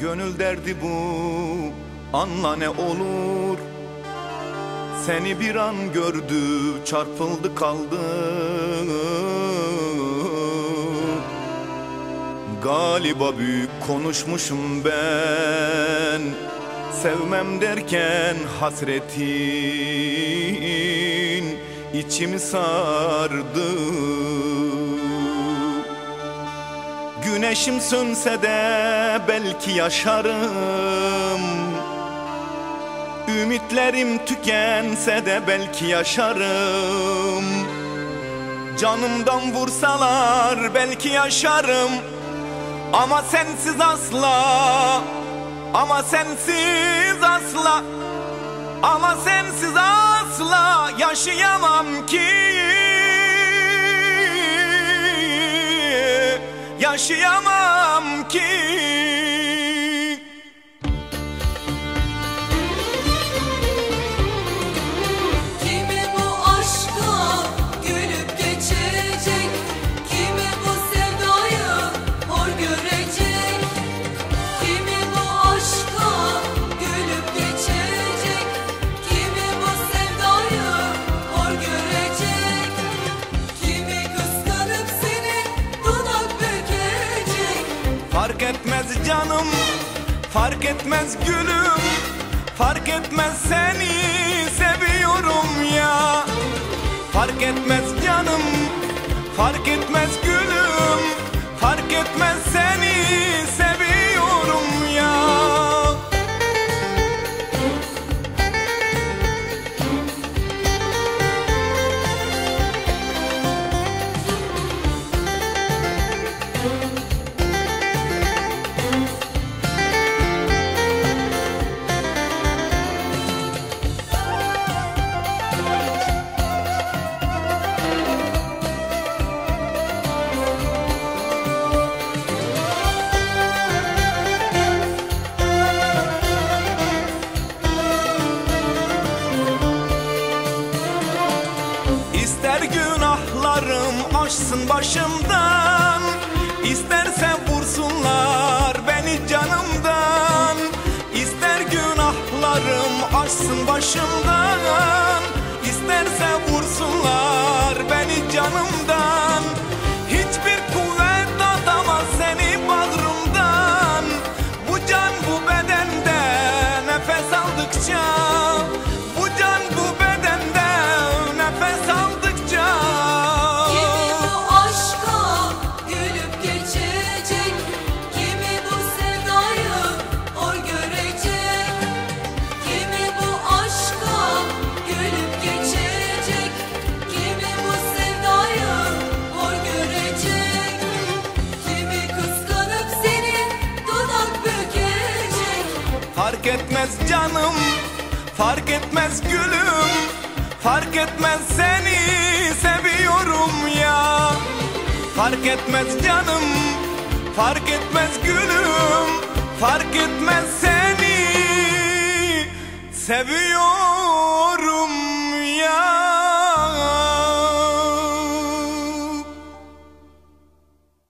Gönül derdi bu anla ne olur. Seni bir an gördü çarpıldı kaldı. Galiba büyük konuşmuşum ben Sevmem derken hasretin içimi sardı. Güneşim sönse de belki yaşarım. Ümitlerim tükense de belki yaşarım. Canımdan vursalar belki yaşarım. Ama sensiz asla Ama sensiz asla Ama sensiz asla yaşayamam ki Fark etmez canım Fark etmez gülüm Fark etmez seni seviyorum ya. Fark etmez canım Fark etmez gülüm günahlarım aşsın başımdan. İsterse vursunlar beni canımdan. İster günahlarım aşsın başımdan. İsterse vursunlar beni canımdan. Hiçbir kuvvet atamaz seni bağrımdan Bu can bu bedende nefes aldıkça Fark etmez canım Fark etmez gülüm Fark etmez seni seviyorum ya. Fark etmez canım Fark etmez gülüm Fark etmez seni seviyorum